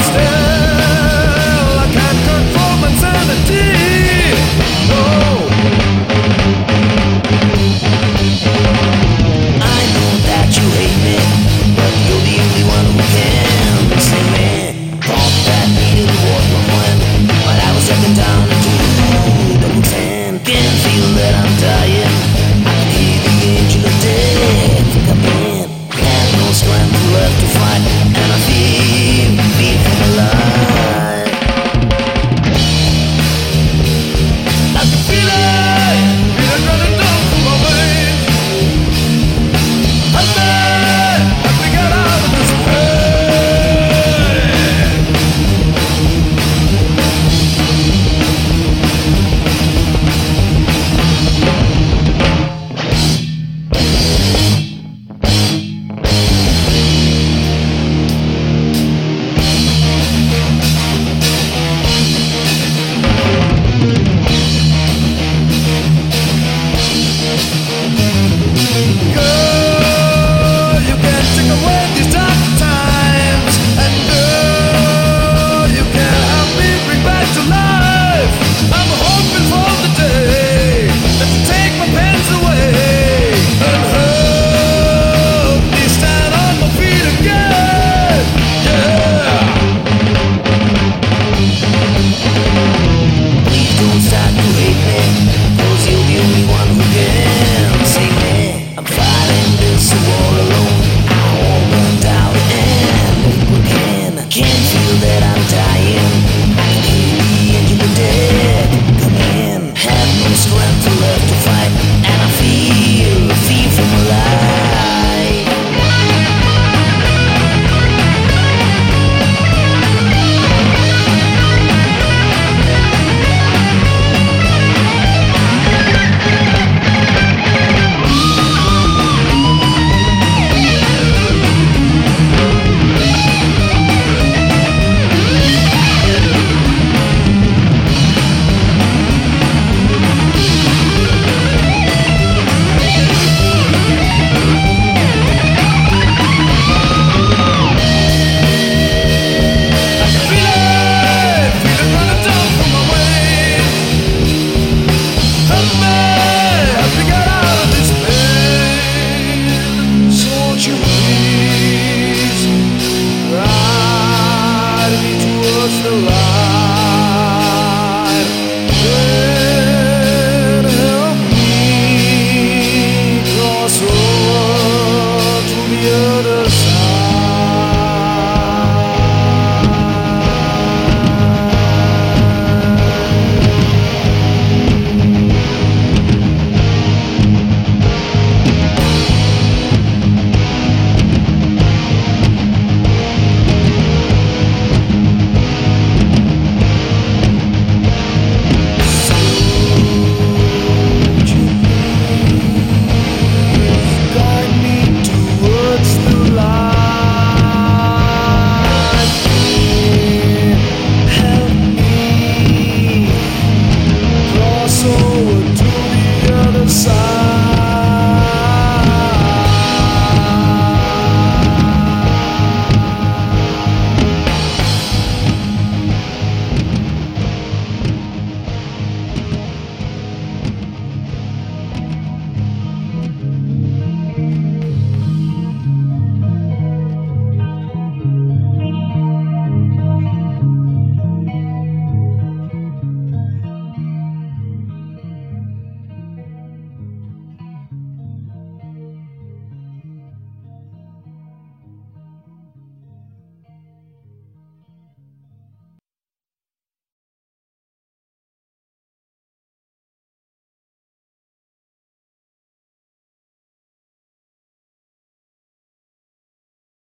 اس